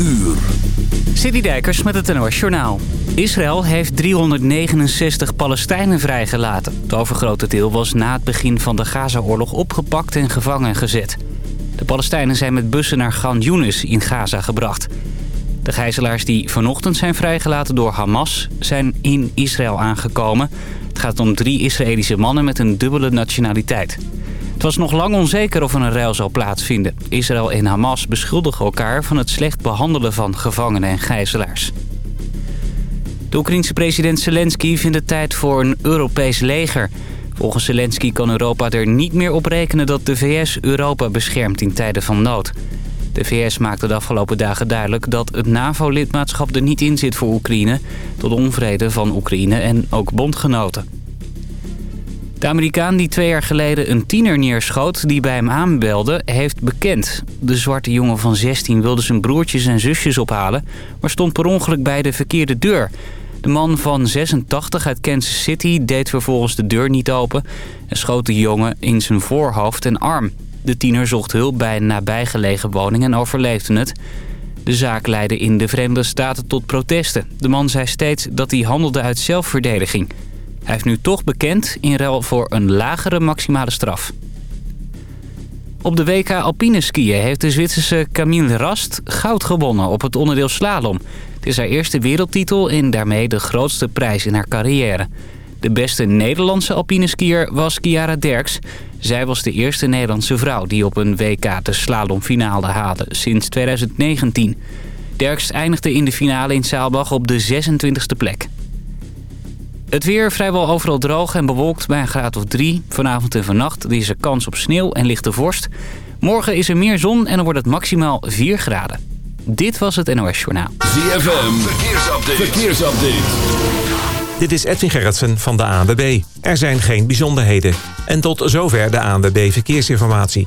uur. Dijkers met het NOS Journaal. Israël heeft 369 Palestijnen vrijgelaten. Het overgrote deel was na het begin van de Gaza-oorlog opgepakt en gevangen gezet. De Palestijnen zijn met bussen naar Gan Yunis in Gaza gebracht. De gijzelaars die vanochtend zijn vrijgelaten door Hamas zijn in Israël aangekomen. Het gaat om drie Israëlische mannen met een dubbele nationaliteit. Het was nog lang onzeker of er een ruil zal plaatsvinden. Israël en Hamas beschuldigen elkaar van het slecht behandelen van gevangenen en gijzelaars. De Oekraïense president Zelensky vindt het tijd voor een Europees leger. Volgens Zelensky kan Europa er niet meer op rekenen dat de VS Europa beschermt in tijden van nood. De VS maakte de afgelopen dagen duidelijk dat het NAVO-lidmaatschap er niet in zit voor Oekraïne... tot onvrede van Oekraïne en ook bondgenoten. De Amerikaan die twee jaar geleden een tiener neerschoot die bij hem aanbelde, heeft bekend. De zwarte jongen van 16 wilde zijn broertjes en zusjes ophalen, maar stond per ongeluk bij de verkeerde deur. De man van 86 uit Kansas City deed vervolgens de deur niet open en schoot de jongen in zijn voorhoofd en arm. De tiener zocht hulp bij een nabijgelegen woning en overleefde het. De zaak leidde in de Verenigde Staten tot protesten. De man zei steeds dat hij handelde uit zelfverdediging. Hij heeft nu toch bekend in ruil voor een lagere maximale straf. Op de WK Alpine skiën heeft de Zwitserse Camille Rast goud gewonnen op het onderdeel slalom. Het is haar eerste wereldtitel en daarmee de grootste prijs in haar carrière. De beste Nederlandse alpine skier was Kiara Derks. Zij was de eerste Nederlandse vrouw die op een WK de slalomfinale haalde sinds 2019. Derks eindigde in de finale in Saalbach op de 26e plek. Het weer vrijwel overal droog en bewolkt bij een graad of 3. Vanavond en vannacht is er kans op sneeuw en lichte vorst. Morgen is er meer zon en dan wordt het maximaal 4 graden. Dit was het NOS Journaal. ZFM, verkeersupdate. verkeersupdate. Dit is Edwin Gerritsen van de ANWB. Er zijn geen bijzonderheden. En tot zover de ANWB Verkeersinformatie.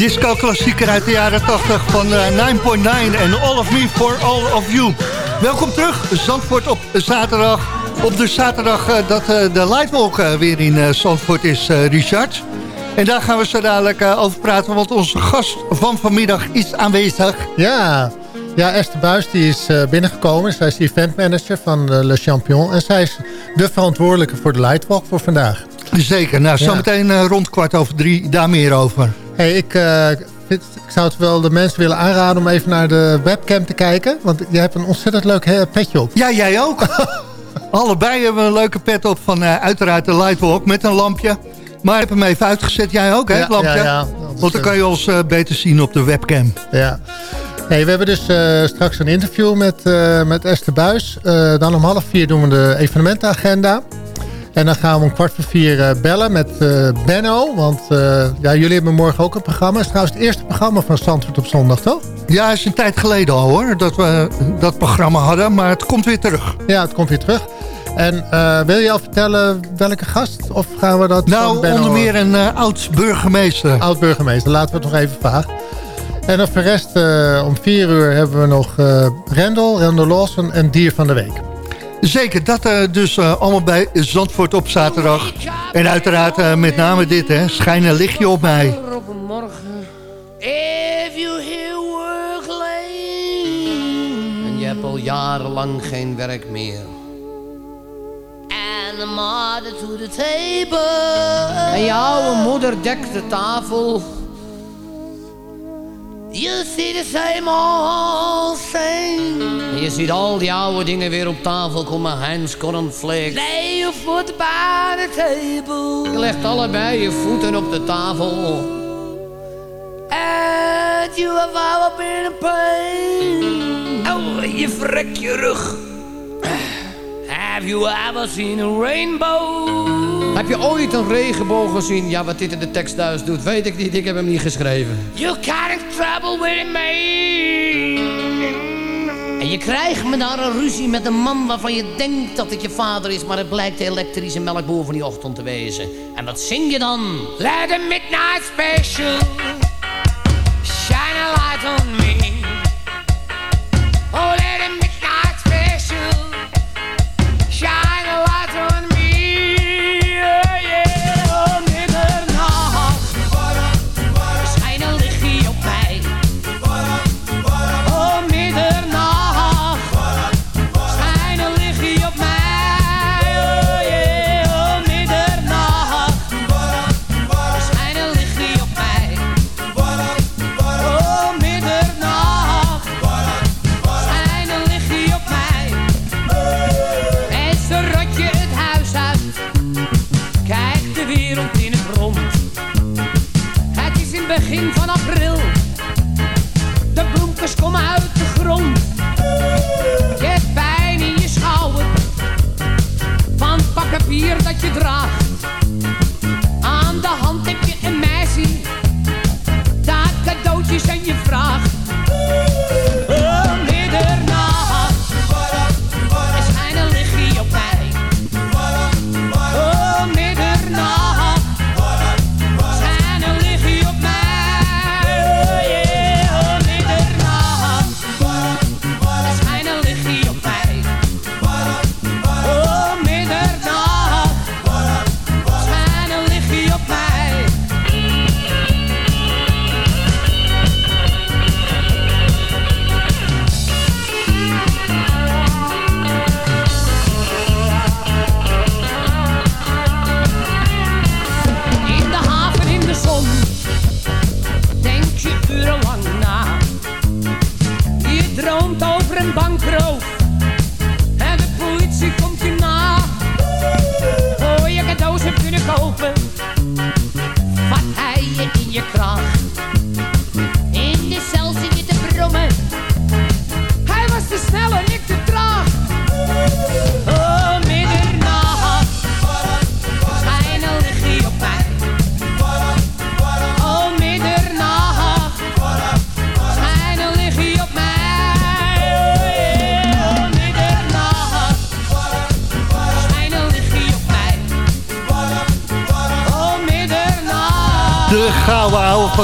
Disco-klassieker uit de jaren 80 van 9.9 eh, en All of Me for All of You. Welkom terug, Zandvoort op zaterdag. Op de zaterdag uh, dat uh, de Lightwalk weer in Zandvoort is, Richard. En daar gaan we zo dadelijk over praten, want onze gast van vanmiddag is aanwezig. Ja, ja Esther Buis die is binnengekomen. Zij is de eventmanager van Le Champion. En zij is de verantwoordelijke voor de Lightwalk voor vandaag. Zeker, nou zometeen ja. rond kwart over drie, daar meer over. Hey, ik, uh, ik zou het wel de mensen willen aanraden om even naar de webcam te kijken. Want je hebt een ontzettend leuk petje op. Ja, jij ook. Allebei hebben we een leuke pet op van uh, uiteraard de Lightwalk met een lampje. Maar ik heb hem even uitgezet. Jij ook, hè, het lampje? Ja, ja. Want dan kan je ons uh, beter zien op de webcam. Ja. Hey, we hebben dus straks een interview met, met Esther Buis. dan om half vier doen we de evenementenagenda. En dan gaan we om kwart voor vier eh, bellen met uh, Benno. Want uh, ja, jullie hebben morgen ook een programma. Het is trouwens het eerste programma van Zandvoort op zondag, toch? Ja, het is een tijd geleden al hoor, dat we dat programma hadden. Maar het komt weer terug. Ja, het komt weer terug. En wil je al vertellen welke gast? Of gaan we dat Nou, onder meer een oud-burgemeester. Oud-burgemeester, laten we het nog even vragen. En dan voor de rest, om vier uur hebben we nog Rendel, Rendel Lawson en Dier van de Week. Zeker, dat uh, dus uh, allemaal bij Zandvoort op zaterdag. En uiteraard uh, met name dit, hè. Schijn een lichtje op mij. Op een morgen. If you hear work lane. En je hebt al jarenlang geen werk meer. And the mother to the table. En je oude moeder dekt de tafel. You see the same old thing. En je ziet al die oude dingen weer op tafel komen. Heinz cornflakes. Lay your foot by the table. Je legt allebei je voeten op de tafel. And you have ever been in pain. Oh, je vrek je rug. Have you ever seen a rainbow? Heb je ooit een regenboog gezien? Ja, wat dit in de tekst thuis doet, weet ik niet. Ik heb hem niet geschreven. You got trouble with me. En je krijgt me daar een ruzie met een man waarvan je denkt dat het je vader is... maar het blijkt de elektrische melkboer van die ochtend te wezen. En wat zing je dan? Let a midnight special Shine a light on me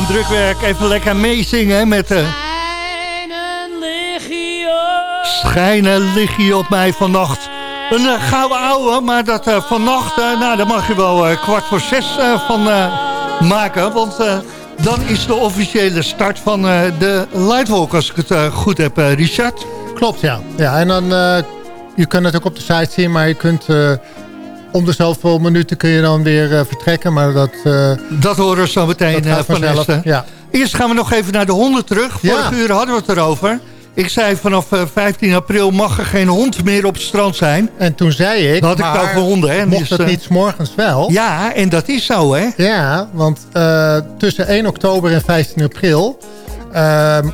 van drukwerk. Even lekker meezingen met... Uh... Schijnen lig je op mij vannacht. Een uh, gouden ouwe, maar dat uh, vannacht... Uh, nou, daar mag je wel kwart voor zes van maken. Want dan is de officiële start van de Lightwalk, als ik het goed heb, Richard. Klopt, ja. ja en dan, je kunt het ook op de site zien, maar je kunt om de zoveel minuten kun je dan weer uh, vertrekken. Maar dat, uh, dat horen we zo meteen uh, van Esther. Ja. Eerst gaan we nog even naar de honden terug. Vorige ja. uur hadden we het erover. Ik zei vanaf 15 april mag er geen hond meer op het strand zijn. En toen zei ik... Dat had ik het over honden. Hè? Mocht dus, het niet s morgens wel? Ja, en dat is zo hè? Ja, want tussen 1 oktober en 15 april... Ehm,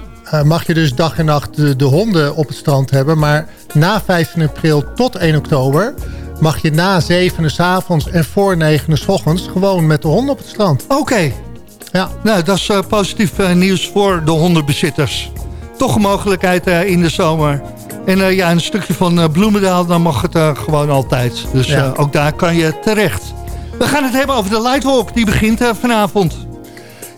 mag je dus dag en nacht de, de honden op het strand hebben. Maar na 15 april tot 1 oktober mag je na 7 uur s avonds en voor 9 uur s ochtends gewoon met de hond op het strand. Oké. Ja. Nou, dat is uh, positief uh, nieuws voor de hondenbezitters. Toch een mogelijkheid uh, in de zomer. En ja, een stukje van Bloemendaal, dan mag het gewoon altijd. Dus ja. ook daar kan je terecht. We gaan het hebben over de Lightwalk. Die begint vanavond.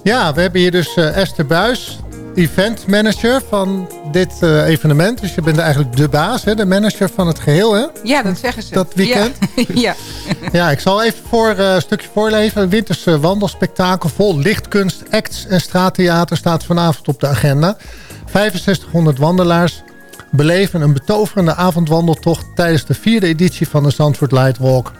Ja, we hebben hier dus Esther Buis event manager van dit uh, evenement. Dus je bent eigenlijk de baas, hè? de manager van het geheel. Hè? Ja, dat zeggen ze. Dat weekend. Ja, ja. ja ik zal even voor, uh, een stukje voorleven. Een winterse wandelspektakel vol lichtkunst, acts en straattheater staat vanavond op de agenda. 6500 wandelaars beleven een betoverende avondwandeltocht... tijdens de vierde editie van de Zandvoort Lightwalk.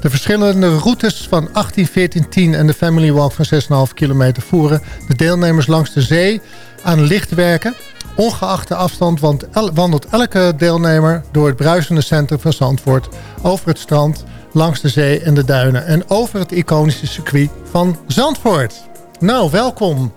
De verschillende routes van 18, 14, 10 en de Family Walk van 6,5 kilometer voeren de deelnemers langs de zee aan licht werken. Ongeacht de afstand wandelt elke deelnemer door het bruisende centrum van Zandvoort... over het strand, langs de zee en de duinen... en over het iconische circuit van Zandvoort. Nou, welkom.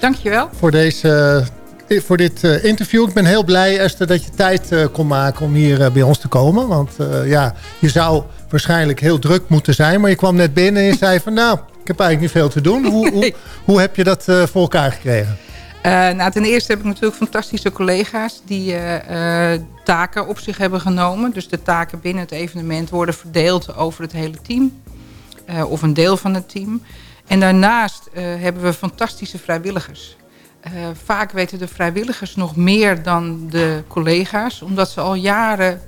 Dankjewel. Voor, deze, eh, voor dit uh, interview. Ik ben heel blij, Esther, dat je tijd uh, kon maken om hier bij ons te komen. Want ja, je zou waarschijnlijk heel druk moeten zijn. Maar je kwam net binnen en je zei van... nou, ik heb eigenlijk niet veel te doen. Hoe, hoe, hoe heb je dat voor elkaar gekregen? Uh, nou, ten eerste heb ik natuurlijk fantastische collega's die uh, taken op zich hebben genomen. Dus de taken binnen het evenement worden verdeeld over het hele team. Uh, of een deel van het team. En daarnaast hebben we fantastische vrijwilligers. vaak weten de vrijwilligers nog meer dan de collega's. Omdat ze al jaren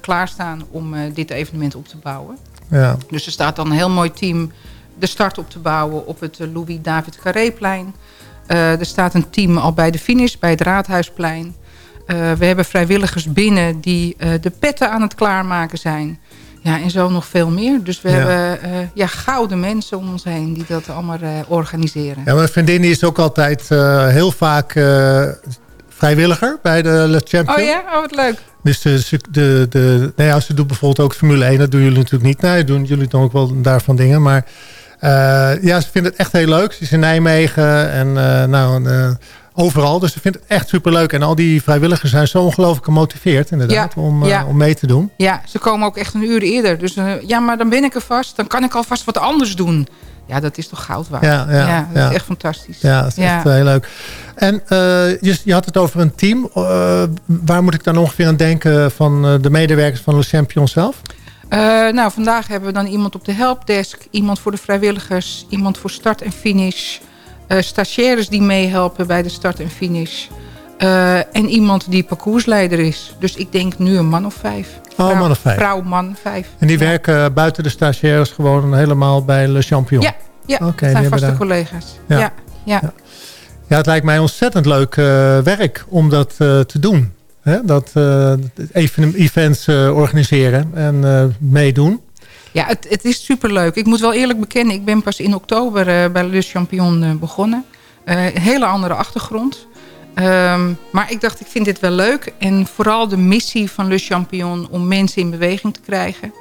klaarstaan om dit evenement op te bouwen. Ja. Dus er staat dan een heel mooi team de start op te bouwen op het Louis David Carréplein. Uh, er staat een team al bij de finish, bij het Raadhuisplein. Uh, we hebben vrijwilligers binnen die uh, de petten aan het klaarmaken zijn. Ja, en zo nog veel meer. Dus we ja. hebben ja, gouden mensen om ons heen die dat allemaal organiseren. Ja, mijn vriendin is ook altijd heel vaak vrijwilliger bij de Le Champion. Oh ja? Oh, wat leuk. Dus de, de, de, nou ja, ze doet bijvoorbeeld ook Formule 1. Dat doen jullie natuurlijk niet. Nee, doen jullie dan ook wel daarvan dingen. Maar ja, ze vindt het echt heel leuk. Ze is in Nijmegen en uh, nou, uh, overal. Dus ze vindt het echt superleuk. En al die vrijwilligers zijn zo ongelooflijk gemotiveerd inderdaad ja, om, ja. om mee te doen. Ja, ze komen ook echt een uur eerder. Dus ja, maar dan ben ik er vast. Dan kan ik alvast wat anders doen. Ja, dat is toch goud waard. Ja, ja, ja dat is echt fantastisch. Ja, dat is echt heel leuk. En je, je, had het over een team. waar moet ik dan ongeveer aan denken van de medewerkers van Le Champion zelf? Uh, nou, vandaag hebben we dan iemand op de helpdesk, iemand voor de vrijwilligers, iemand voor start en finish, uh, stagiaires die meehelpen bij de start en finish uh, en iemand die parcoursleider is. Dus ik denk nu een man of vijf. Vrouw, oh, man of vijf. Vrouw, man, vijf. En die werken buiten de stagiaires gewoon helemaal bij Le Champion? Ja, ja okay, zijn vaste collega's. Ja. Ja, ja. ja. het lijkt mij ontzettend leuk werk om dat te doen. Dat uh, even events uh, organiseren en uh, meedoen. Ja, het, het is superleuk. Ik moet wel eerlijk bekennen, ik ben pas in oktober bij Le Champion begonnen. Hele andere achtergrond. Um, maar ik dacht, ik vind dit wel leuk. En vooral de missie van Le Champion om mensen in beweging te krijgen.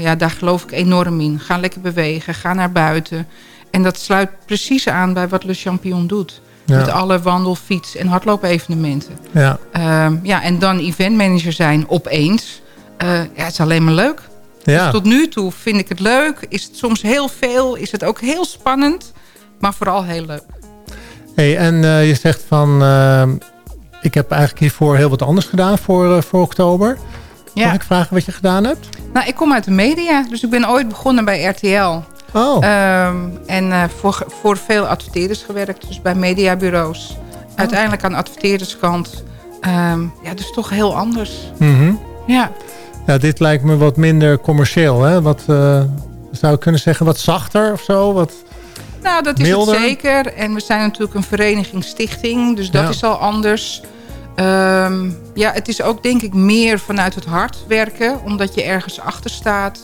ja, daar geloof ik enorm in. Ga lekker bewegen, ga naar buiten. En dat sluit precies aan bij wat Le Champion doet. Met alle wandel, fiets en hardloopevenementen. Ja. Um, ja, en dan eventmanager zijn opeens. Uh, ja, het is alleen maar leuk. Ja. Dus tot nu toe vind ik het leuk. Is het soms heel veel. Is het ook heel spannend. Maar vooral heel leuk. Hey, en uh, je zegt van... Uh, ik heb eigenlijk hiervoor heel wat anders gedaan voor, uh, voor oktober. Ja. Mag ik vragen wat je gedaan hebt? Nou, ik kom uit de media. Dus ik ben ooit begonnen bij RTL. Oh. Ehm, en eh, voor, voor veel adverteerders gewerkt. Dus bij mediabureaus. Uiteindelijk aan de adverteerderskant. Ehm, ja, dus toch heel anders. Mhm. Ja. Ja, dit lijkt me wat minder commercieel. Hè? Wat, eh, zou ik kunnen zeggen, wat zachter of zo? Wat... Nou, dat is Milder? het zeker. En we zijn natuurlijk een verenigingsstichting. Dus dat Ja. is al anders. Ehm, ja, het is ook denk ik meer vanuit het hart werken. Omdat je ergens achter staat.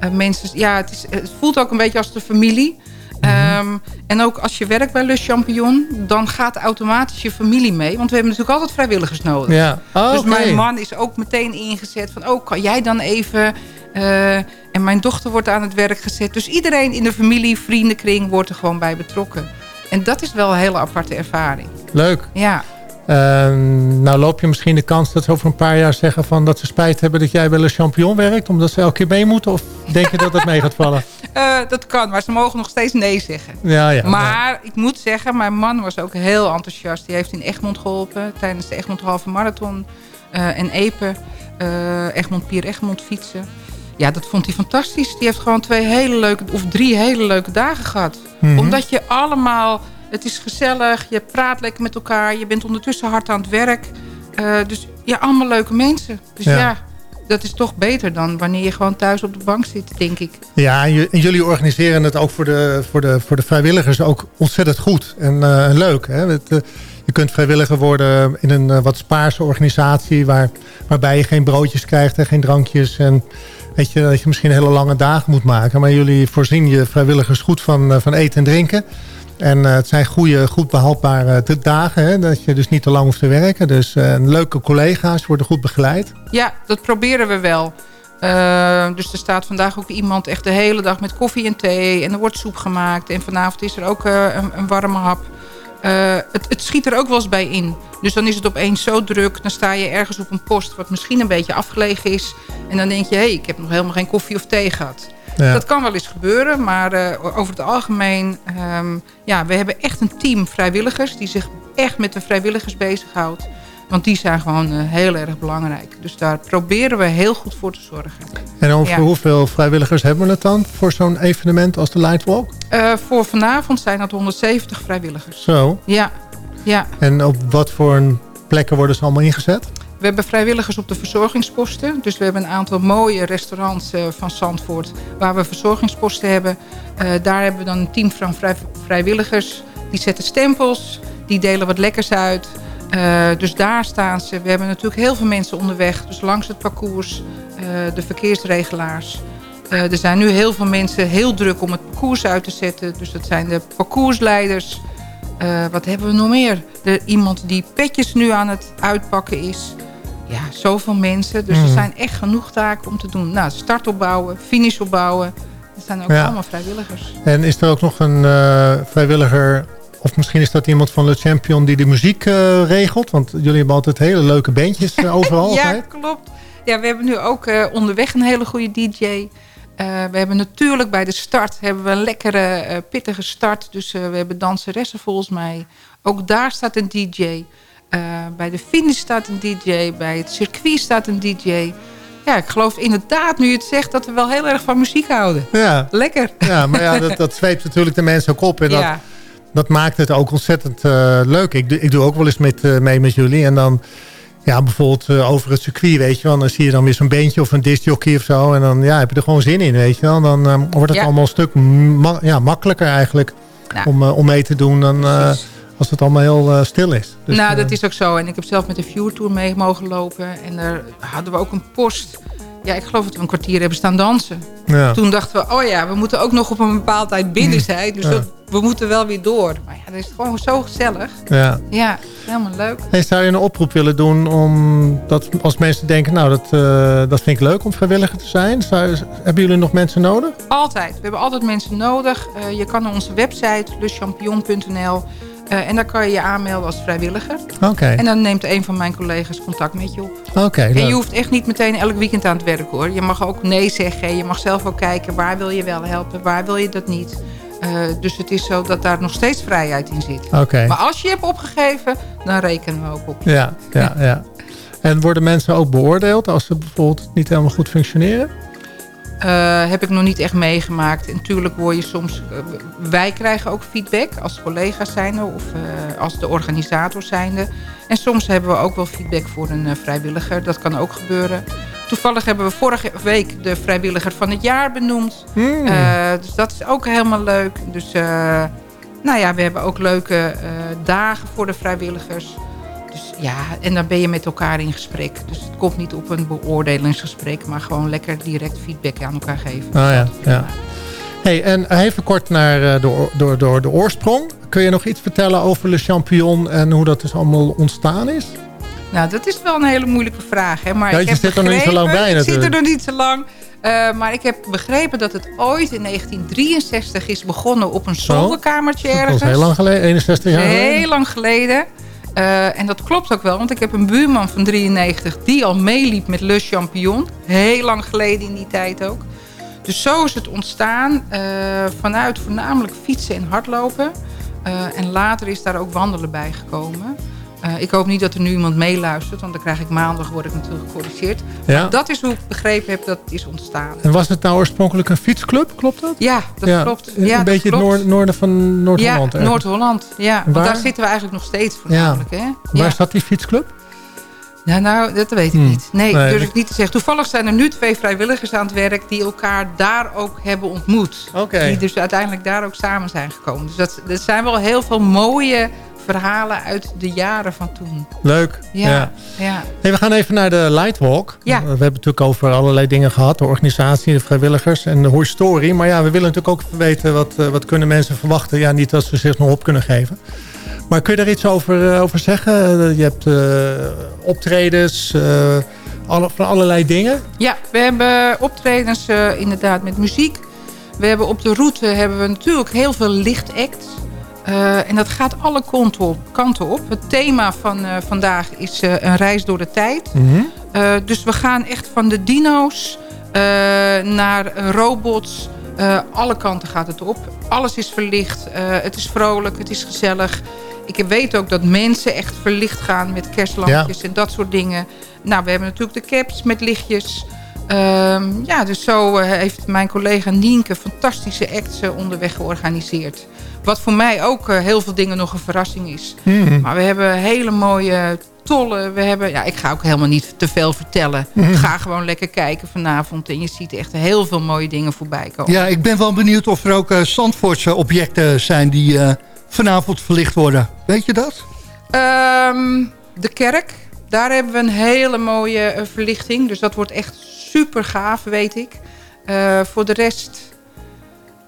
Eh, mensen, ja, het, is, het voelt ook een beetje als de familie. Ehm, en ook als je werkt bij Le Champignon, dan gaat automatisch je familie mee. Want we hebben natuurlijk altijd vrijwilligers nodig. Ja. Oh, Dus mijn man is ook meteen ingezet van... oh, kan jij dan even... eh, en mijn dochter wordt aan het werk gezet. Dus iedereen in de familie, vriendenkring wordt er gewoon bij betrokken. En dat is wel een hele aparte ervaring. Leuk. Ja, nou loop je misschien de kans dat ze over een paar jaar zeggen... Van dat ze spijt hebben dat jij bij Le Champion werkt... omdat ze elke keer mee moeten? Of denk je dat dat mee gaat vallen? Eh, dat kan, maar ze mogen nog steeds nee zeggen. Ja, ja. Maar ik moet zeggen, mijn man was ook heel enthousiast. Die heeft in Egmond geholpen tijdens de Egmond Halve Marathon. eh, en Epe, eh, Egmond Pier Egmond fietsen. Ja, dat vond hij fantastisch. Die heeft gewoon twee hele leuke, of drie hele leuke dagen gehad. Mhm. Omdat je allemaal, het is gezellig, je praat lekker met elkaar. Je bent ondertussen hard aan het werk. Eh, dus ja, allemaal leuke mensen. Dus Ja. ja. dat is toch beter dan wanneer je gewoon thuis op de bank zit, denk ik. Ja, en, jullie organiseren het ook voor de, voor de, voor de vrijwilligers ook ontzettend goed. En eh, leuk. Hè? Het, eh, je kunt vrijwilliger worden in een wat spaarse organisatie... Waar, waarbij je geen broodjes krijgt en geen drankjes. En weet je, dat je misschien hele lange dagen moet maken. Maar jullie voorzien je vrijwilligers goed van, van eten en drinken. En eh, het zijn goede, goed behoudbare eh, dagen. Hè? Dat je dus niet te lang hoeft te werken. Dus eh, leuke collega's worden goed begeleid. Ja, dat proberen we wel. Dus er staat vandaag ook iemand echt de hele dag met koffie en thee. En er wordt soep gemaakt. En vanavond is er ook een, een warme hap. Het, het schiet er ook wel eens bij in. Dus dan is het opeens zo druk. Dan sta je ergens op een post wat misschien een beetje afgelegen is. En dan denk je, hé, hey, ik heb nog helemaal geen koffie of thee gehad. Ja. Dat kan wel eens gebeuren, maar eh, over het algemeen... ehm, ja, we hebben echt een team vrijwilligers... die zich echt met de vrijwilligers bezighoudt. Want die zijn gewoon eh, heel erg belangrijk. Dus daar proberen we heel goed voor te zorgen. En over Ja. hoeveel vrijwilligers hebben we het dan voor zo'n evenement als de Lightwalk? Eh, voor vanavond zijn dat 170 vrijwilligers. Zo. Ja, ja. En op wat voor een plekken worden ze allemaal ingezet? We hebben vrijwilligers op de verzorgingsposten. Dus we hebben een aantal mooie restaurants eh, van Zandvoort... waar we verzorgingsposten hebben. Eh, daar hebben we dan een team van vrij- vrijwilligers. Die zetten stempels, die delen wat lekkers uit. Eh, dus daar staan ze. We hebben natuurlijk heel veel mensen onderweg. Dus langs het parcours, de verkeersregelaars. Er zijn nu heel veel mensen heel druk om het parcours uit te zetten. Dus dat zijn de parcoursleiders. Wat hebben we nog meer? Er, iemand die petjes nu aan het uitpakken is. Ja, zoveel mensen. Dus er Mhm. zijn echt genoeg taken om te doen. Nou, start opbouwen, finish opbouwen. Dat zijn ook Ja. allemaal vrijwilligers. En is er ook nog een eh, vrijwilliger... of misschien is dat iemand van Le Champion die de muziek eh, regelt? Want jullie hebben altijd hele leuke bandjes eh, overal. ja, altijd. klopt. Ja, we hebben nu ook onderweg een hele goede DJ. We hebben natuurlijk bij de start hebben we een lekkere, pittige start. Dus we hebben danseressen volgens mij. Ook daar staat een DJ. Eh, bij de finish staat een DJ. Bij het circuit staat een DJ. Ja, ik geloof inderdaad, nu je het zegt, dat we wel heel erg van muziek houden. Ja, Lekker. ja maar ja, dat, dat zweept natuurlijk de mensen ook op. En dat, ja. dat maakt het ook ontzettend eh, leuk. Ik, doe- ik doe ook wel eens met, eh, mee met jullie. En dan ja, bijvoorbeeld over het circuit, weet je wel. Dan zie je dan weer zo'n beentje of een discjockey of zo. En dan ja, heb je er gewoon zin in, weet je wel. Dan wordt het Ja. allemaal een stuk ma- ja, makkelijker eigenlijk Nou. om, om mee te doen dan. Als het allemaal heel eh, stil is. Dus, nou, eh, dat is ook zo. En ik heb zelf met de View Tour mee mogen lopen. En daar hadden we ook een post. Ja, ik geloof dat we een kwartier hebben staan dansen. ja. Toen dachten we, oh ja, we moeten ook nog op een bepaalde tijd binnen zijn. Dus Ja. dat, we moeten wel weer door. Maar ja, dat is gewoon zo gezellig. Ja. Ja, helemaal leuk. Hey, zou je een oproep willen doen om dat als mensen denken, nou dat, eh, dat vind ik leuk om vrijwilliger te zijn. Zou, hebben jullie nog mensen nodig? Altijd. We hebben altijd mensen nodig. Eh, je kan naar onze website, lechampion.nl. eh, en daar kan je je aanmelden als vrijwilliger. Oké, En dan neemt een van mijn collega's contact met je op. oké. En je hoeft echt niet meteen elk weekend aan het werk hoor. Je mag ook nee zeggen. Je mag zelf ook kijken waar wil je wel helpen, waar wil je dat niet. Eh, dus het is zo dat daar nog steeds vrijheid in zit. Oké, Maar als je hebt opgegeven, dan rekenen we ook op. ja, ja, ja. En worden mensen ook beoordeeld als ze bijvoorbeeld niet helemaal goed functioneren? Uh, heb ik nog niet echt meegemaakt. En natuurlijk hoor je soms... Uh, wij krijgen ook feedback als collega's zijnde of uh, als de organisator zijnde. En soms hebben we ook wel feedback voor een vrijwilliger. Dat kan ook gebeuren. Toevallig hebben we vorige week de vrijwilliger van het jaar benoemd. Mm. dus dat is ook helemaal leuk. Dus nou ja, we hebben ook leuke dagen voor de vrijwilligers. Ja, en dan ben je met elkaar in gesprek. Dus het komt niet op een beoordelingsgesprek, maar gewoon lekker direct feedback aan elkaar geven. Oh ja, ja. Hey, en even kort naar eh, de, door, door de oorsprong. Kun je nog iets vertellen over Le Champion en hoe dat dus allemaal ontstaan is? Nou, dat is wel een hele moeilijke vraag. Hè? Maar ja, ik je zit er nog niet zo lang bij natuurlijk. Ik zit er nog niet zo lang. Uh, maar ik heb begrepen dat het ooit in 1963 is begonnen op een zolderkamertje ergens. Dat is heel lang geleden, 61 jaar geleden. Heel lang geleden. Uh, en dat klopt ook wel, want ik heb een buurman van 93 die al meeliep met Le Champion. Heel lang geleden in die tijd ook. Dus zo is het ontstaan uh, vanuit voornamelijk fietsen en hardlopen. Uh, en later is daar ook wandelen bij gekomen. Uh, ik hoop niet dat er nu iemand meeluistert, want dan krijg ik maandag word ik natuurlijk gecorrigeerd. Ja. Dat is hoe ik begrepen heb dat het is ontstaan. En was het nou oorspronkelijk een fietsclub, klopt dat? Ja, dat ja. klopt. Ja, een beetje het noord, noorden van Noord-Holland. Ja, Noord-Holland. Ja, want daar zitten we eigenlijk nog steeds voornamelijk. Hè? Waar staat die fietsclub? Ja, nou, dat weet ik hmm. niet. Nee, nee durf ik niet te zeggen. Toevallig zijn er nu twee vrijwilligers aan het werk... die elkaar daar ook hebben ontmoet. Okay. Die dus uiteindelijk daar ook samen zijn gekomen. Dus dat, dat zijn wel heel veel mooie verhalen uit de jaren van toen. Leuk. Ja. ja. Hey, we gaan even naar de Lightwalk. Ja. We hebben het natuurlijk over allerlei dingen gehad. De organisatie, de vrijwilligers en de historie. Maar ja, we willen natuurlijk ook weten wat, eh, wat kunnen mensen verwachten. Ja, niet dat ze zich nog op kunnen geven. Maar kun je daar iets over, uh, over zeggen? Je hebt uh, optredens, alle, van allerlei dingen. Ja, we hebben optredens inderdaad met muziek. We hebben op de route hebben we natuurlijk heel veel lichtacts. Uh, en dat gaat alle kanten op. Het thema van uh, vandaag is uh, een reis door de tijd. Mm -hmm. dus we gaan echt van de dino's naar robots. alle kanten gaat het op. Alles is verlicht. het is vrolijk. Het is gezellig. Ik weet ook dat mensen echt verlicht gaan met kerstlampjes ja. en dat soort dingen. Nou, we hebben natuurlijk de caps met lichtjes. Ehm, ja, dus zo heeft mijn collega Nienke fantastische acts onderweg georganiseerd. Wat voor mij ook uh, heel veel dingen nog een verrassing is. Mm. Maar we hebben hele mooie tollen. We hebben, ja, ik ga ook helemaal niet te veel vertellen. Mm. Ga gewoon lekker kijken vanavond. En je ziet echt heel veel mooie dingen voorbij komen. Ja, ik ben wel benieuwd of er ook uh, Zandvoortse objecten zijn die uh, vanavond verlicht worden. Weet je dat? Um, de kerk. Daar hebben we een hele mooie verlichting. Dus dat wordt echt super gaaf, weet ik. voor de rest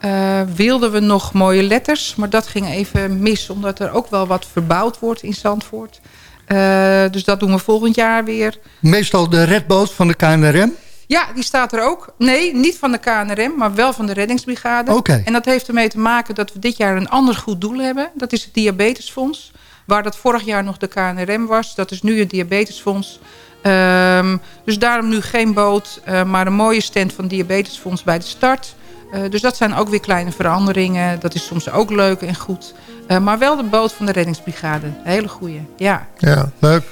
uh, wilden we nog mooie letters. Maar dat ging even mis, omdat er ook wel wat verbouwd wordt in Zandvoort. Uh, dus dat doen we volgend jaar weer. Meestal de redboot van de KNRM? Ja, die staat er ook. Nee, niet van de KNRM, maar wel van de reddingsbrigade. Okay. En dat heeft ermee te maken dat we dit jaar een ander goed doel hebben. Dat is het Diabetesfonds. Waar dat vorig jaar nog de KNRM was. Dat is nu het Diabetesfonds. Um, dus daarom nu geen boot, uh, maar een mooie stand van Diabetesfonds bij de start... Uh, dus dat zijn ook weer kleine veranderingen. Dat is soms ook leuk en goed. Uh, maar wel de boot van de reddingsbrigade. Een hele goeie, ja. Ja, leuk.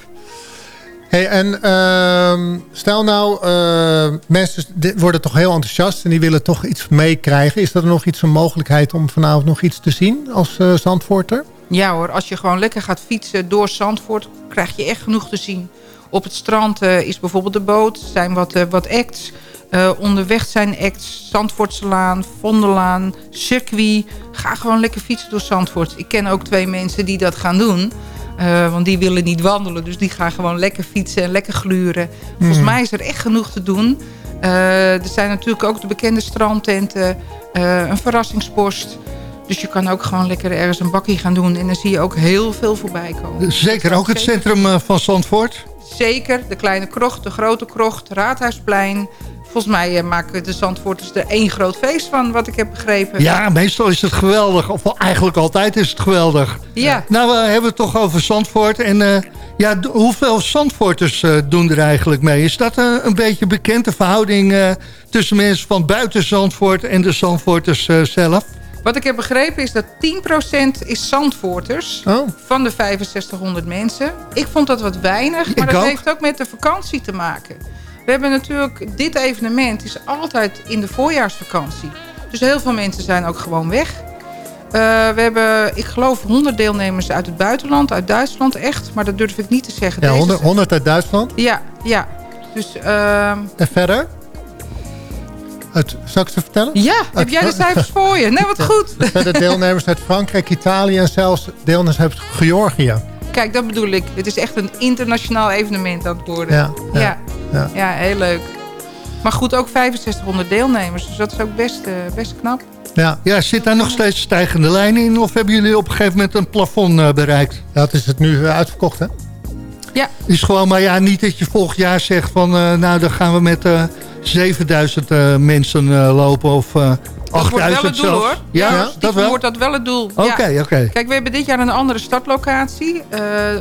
Hey, en uh, stel nou, uh, mensen worden toch heel enthousiast... en die willen toch iets meekrijgen. Is er nog iets een mogelijkheid om vanavond nog iets te zien als uh, Zandvoorter? Ja hoor, als je gewoon lekker gaat fietsen door Zandvoort... krijg je echt genoeg te zien. Op het strand is bijvoorbeeld de boot, zijn wat, wat acts... Uh, onderweg zijn acts, Zandvoortselaan, Vondelaan, circuit. Ga gewoon lekker fietsen door Zandvoort. Ik ken ook twee mensen die dat gaan doen. Uh, want die willen niet wandelen, dus die gaan gewoon lekker fietsen en lekker gluren. Volgens mm. mij is er echt genoeg te doen. Uh, er zijn natuurlijk ook de bekende strandtenten, een verrassingspost. Dus je kan ook gewoon lekker ergens een bakkie gaan doen. En dan zie je ook heel veel voorbij komen. Zeker, ook het centrum van Zandvoort? Zeker, de kleine krocht, de grote krocht, Raadhuisplein... Volgens mij uh, maken de Zandvoorters er één groot feest van, wat ik heb begrepen. Ja, meestal is het geweldig. Of eigenlijk altijd is het geweldig. Ja. Nou, we hebben het toch over Zandvoort. En uh, ja, hoeveel Zandvoorters uh, doen er eigenlijk mee? Is dat een beetje bekende verhouding tussen mensen van buiten Zandvoort en de Zandvoorters zelf? Wat ik heb begrepen is dat 10% is Zandvoorters oh. van de 6500 mensen. Ik vond dat wat weinig, maar ik dat ook. heeft ook met de vakantie te maken. We hebben natuurlijk, dit evenement is altijd in de voorjaarsvakantie. Dus heel veel mensen zijn ook gewoon weg. Uh, we hebben, ik geloof, 100 deelnemers uit het buitenland, uit Duitsland echt. Maar dat durf ik niet te zeggen. Ja, 100, 100 uit Duitsland? Ja, ja. Dus, uh, en verder? Uit, zal ik ze vertellen? Ja, heb jij de cijfers voor je? Nee, wat goed. Verder deelnemers uit Frankrijk, Italië en zelfs deelnemers uit Georgië. Kijk, dat bedoel ik. Het is echt een internationaal evenement aan het worden. Ja, ja, ja. ja heel leuk. Maar goed, ook 6500 deelnemers. Dus dat is ook best, uh, best knap. Ja. ja, zit daar nog steeds stijgende lijnen in? Of hebben jullie op een gegeven moment een plafond uh, bereikt? Ja, het is het nu uh, uitverkocht, hè? Ja. Is gewoon, maar ja, niet dat je volgend jaar zegt van... nou, dan gaan we met 7000 mensen lopen of... 8000 zelfs. hoor. Ja, ja dat wel? wordt dat wel het doel. Oké, oké. Kijk, we hebben dit jaar een andere startlocatie.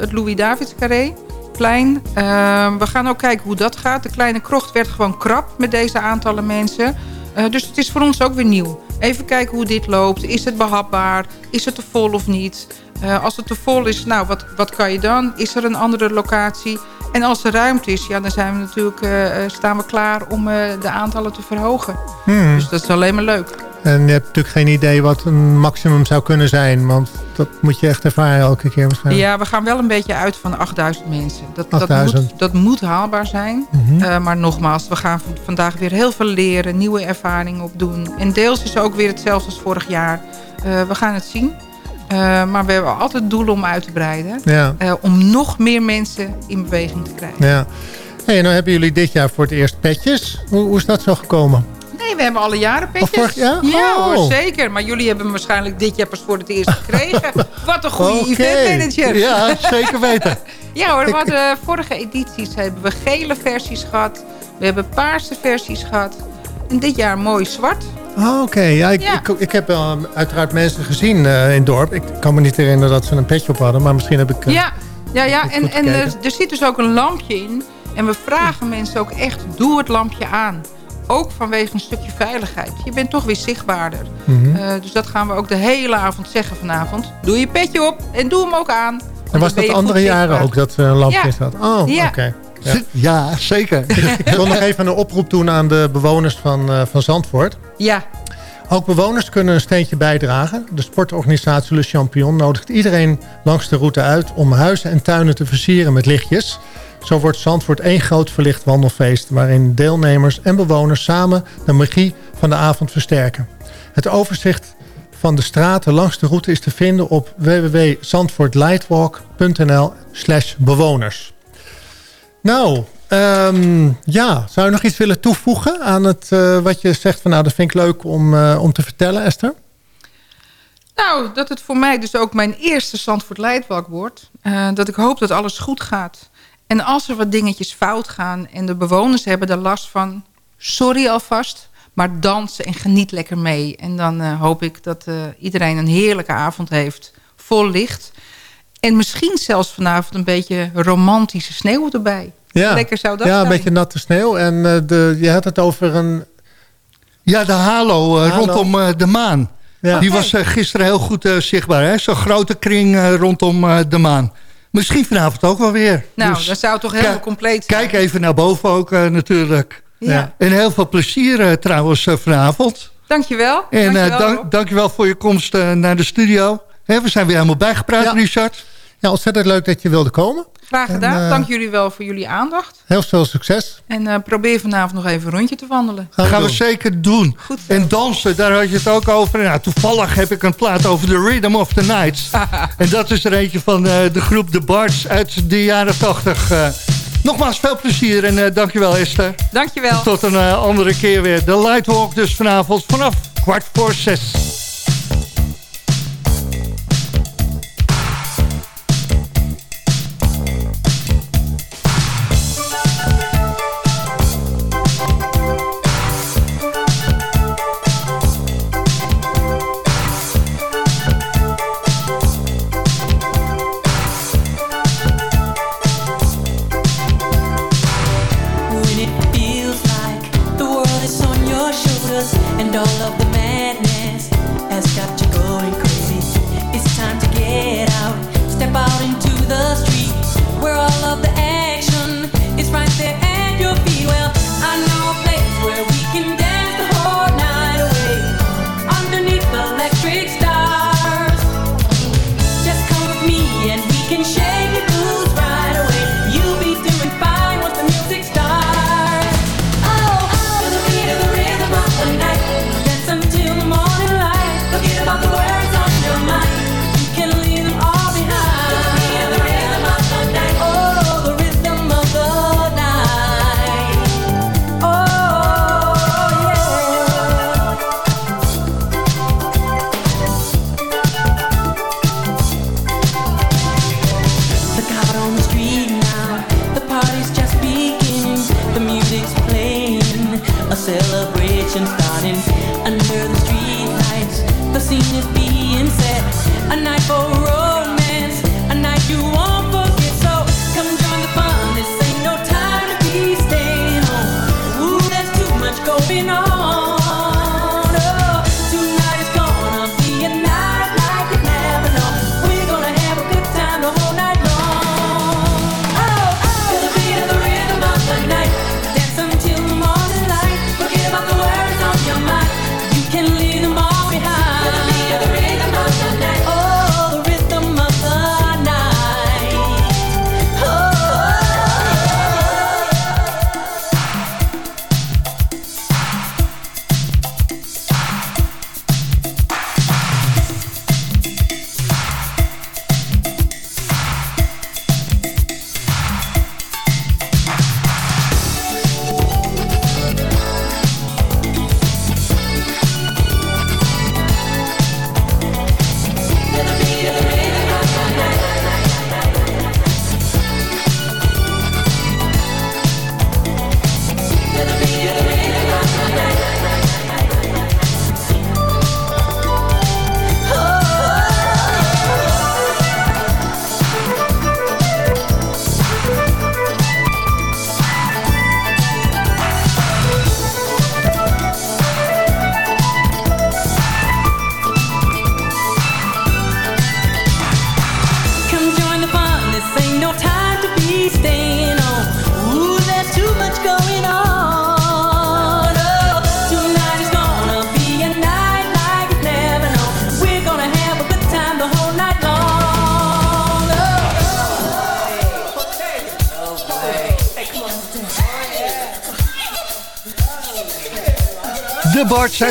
het Louis-Davids Carré. Plein. Uh, we gaan ook kijken hoe dat gaat. De kleine krocht werd gewoon krap met deze aantallen mensen. Uh, dus het is voor ons ook weer nieuw. Even kijken hoe dit loopt. Is het behapbaar? Is het te vol of niet? Uh, als het te vol is, nou, wat, wat kan je dan? Is er een andere locatie? En als er ruimte is, ja, dan zijn we natuurlijk, uh, staan we klaar om de aantallen te verhogen. Hmm. Dus dat is alleen maar leuk. En je hebt natuurlijk geen idee wat een maximum zou kunnen zijn. Want dat moet je echt ervaren elke keer waarschijnlijk. Ja, we gaan wel een beetje uit van 8000 mensen. Dat, 8000. Dat, moet, dat moet haalbaar zijn. Mm -hmm. maar nogmaals, we gaan vandaag weer heel veel leren. Nieuwe ervaringen opdoen. En deels is ook weer hetzelfde als vorig jaar. Uh, we gaan het zien. Uh, maar we hebben altijd doelen om uit te breiden. Ja. om nog meer mensen in beweging te krijgen. Ja. Hey, nou hebben jullie dit jaar voor het eerst petjes. Hoe, hoe is dat zo gekomen? Nee, we hebben alle jaren petjes. Ja, ja hoor, oh. zeker. Maar jullie hebben hem waarschijnlijk dit jaar pas voor het eerst gekregen. Wat een goede okay. eventmanager. Ja, zeker weten. ja hoor, we hadden vorige edities hebben we gele versies gehad. We hebben paarse versies gehad. En dit jaar mooi zwart. Oh, Oké, ja, ik, Ik, ik, heb uh, uiteraard mensen gezien uh, in het dorp. Ik kan me niet herinneren dat ze een petje op hadden, maar misschien heb ik... Uh, ja, ja, ja. en, en er, er zit dus ook een lampje in. En we vragen mensen ook echt, doe het lampje aan ook vanwege een stukje veiligheid. Je bent toch weer zichtbaarder. Mm -hmm. dus dat gaan we ook de hele avond zeggen vanavond. Doe je petje op en doe hem ook aan. En was dat andere jaren ook dat uh, lampje ja. zat? Oh, ja. oké. Ja. ja. zeker. Ik wil nog even een oproep doen aan de bewoners van, uh, van Zandvoort. Ja. Ook bewoners kunnen een steentje bijdragen. De sportorganisatie Le Champion nodigt iedereen langs de route uit... om huizen en tuinen te versieren met lichtjes... Zo wordt Zandvoort één groot verlicht wandelfeest... waarin deelnemers en bewoners samen de magie van de avond versterken. Het overzicht van de straten langs de route is te vinden op www.zandvoortlightwalk.nl slash bewoners. Nou, um, ja, zou je nog iets willen toevoegen aan het, uh, wat je zegt van nou, dat vind ik leuk om, uh, om te vertellen, Esther? Nou, dat het voor mij dus ook mijn eerste Zandvoort Lightwalk wordt. Uh, dat ik hoop dat alles goed gaat. En als er wat dingetjes fout gaan en de bewoners hebben er last van... sorry alvast, maar dansen en geniet lekker mee. En dan uh, hoop ik dat uh, iedereen een heerlijke avond heeft, vol licht. En misschien zelfs vanavond een beetje romantische sneeuw erbij. Ja, lekker zou dat ja zijn. een beetje natte sneeuw. En uh, de, je had het over een... Ja, de halo, halo. rondom de maan. Ja. Die was gisteren heel goed zichtbaar. Zo'n grote kring rondom de maan. Misschien vanavond ook wel weer. Nou, dus, dat zou toch helemaal compleet zijn. Kijk even naar boven ook uh, natuurlijk. Ja. En heel veel plezier uh, trouwens uh, vanavond. Dankjewel. En dankjewel, dank, dankjewel voor je komst naar de studio. we zijn weer helemaal bijgepraat, ja. Richard. Ja, ontzettend leuk dat je wilde komen. Graag gedaan. En, Dank jullie wel voor jullie aandacht. Heel veel succes. En uh, probeer vanavond nog even een rondje te wandelen. Dat gaan we zeker doen. Goed en dansen, daar had je het ook over. Nou, toevallig heb ik een plaat over The Rhythm of the Nights. en dat is er eentje van uh, de groep The Bards uit de jaren 80. Uh, nogmaals, veel plezier en uh, dankjewel Esther. Dankjewel. Tot een andere keer weer. De Lightwalk dus vanavond vanaf kwart voor zes.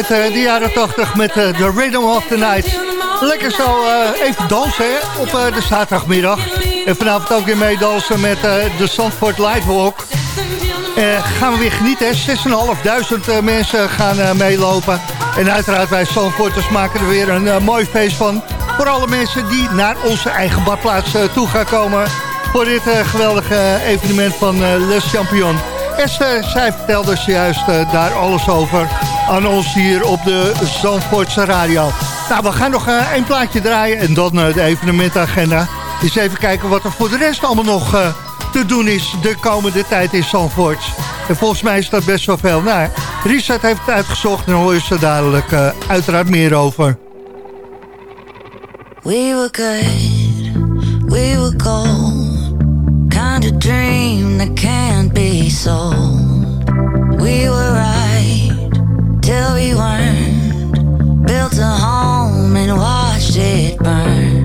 De jaren 80 met eh, The Rhythm of the Night. Lekker zo eh, even dansen op eh, de zaterdagmiddag. En vanavond ook weer meedansen met eh, de Zandvoort Lightwalk. Eh gaan we weer genieten. hè. 6.500 eh, mensen gaan eh, meelopen. En uiteraard wij Zandvoorters maken er weer een eh, mooi feest van. Voor alle mensen die naar onze eigen badplaats eh, toe gaan komen. Voor dit eh, geweldige evenement van eh Les Champion. Esther, zij vertelde juist eh, daar alles over aan ons hier op de Zandvoortse radio. Nou, we gaan nog eh, één plaatje draaien en dan eh, de evenementagenda. Eens even kijken wat er voor de rest allemaal nog eh, te doen is de komende tijd in Zandvoort. En volgens mij is dat best wel veel. Nou, Richard heeft het uitgezocht en hoor je ze dadelijk uiteraard meer over. We were good, we were gold. Kind of dream that can't be sold. We were right till we weren't. Built a home and watched it burn.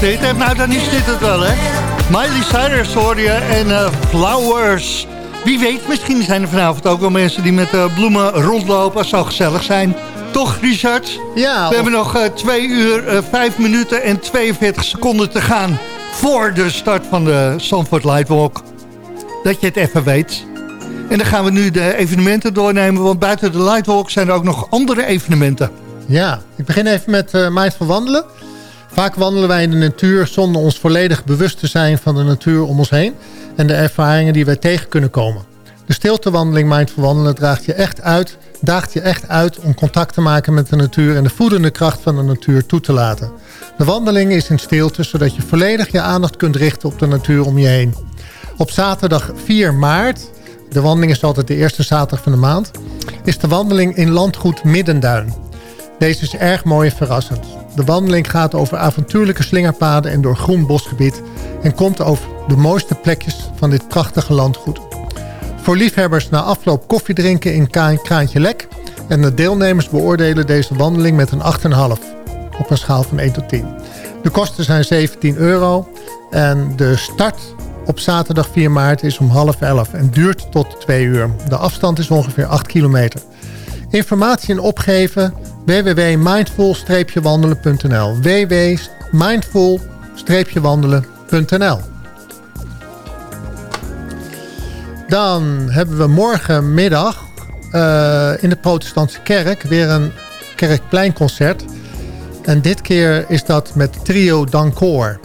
Het grote hit hebt, nou dan is dit het wel, hè? Miley Cyrus hoor je en eh, Flowers. Wie weet, misschien zijn er vanavond ook wel mensen die met eh, bloemen rondlopen. Zou gezellig zijn. Toch, Richard? Ja. We hebben nog eh 2 uur, eh 5 minuten en 42 seconden te gaan... voor de start van de Zandvoort Lightwalk. Dat je het even weet. En dan gaan we nu de evenementen doornemen... want buiten de Lightwalk zijn er ook nog andere evenementen. Ja, ik begin even met uh, Mindful Wandelen. Vaak wandelen wij in de natuur zonder ons volledig bewust te zijn van de natuur om ons heen en de ervaringen die wij tegen kunnen komen. De stiltewandeling Mindful Wandelen draagt je echt uit, daagt je echt uit om contact te maken met de natuur en de voedende kracht van de natuur toe te laten. De wandeling is in stilte, zodat je volledig je aandacht kunt richten op de natuur om je heen. Op zaterdag 4 maart, de wandeling is altijd de eerste zaterdag van de maand, is de wandeling in landgoed Middenduin. Deze is erg mooi en verrassend. De wandeling gaat over avontuurlijke slingerpaden en door groen bosgebied... en komt over de mooiste plekjes van dit prachtige landgoed. Voor liefhebbers na afloop koffie drinken in Kraantje Lek... en de deelnemers beoordelen deze wandeling met een 8,5 op een schaal van 1 tot 10. De kosten zijn 17 euro en de start op zaterdag 4 maart is om half 11 en duurt tot 2 uur. De afstand is ongeveer 8 kilometer. Informatie en opgeven www.mindful-wandelen.nl www.mindful-wandelen.nl Dan hebben we morgenmiddag uh, in de protestantse kerk weer een kerkpleinconcert. En dit keer is dat met Trio Dancour.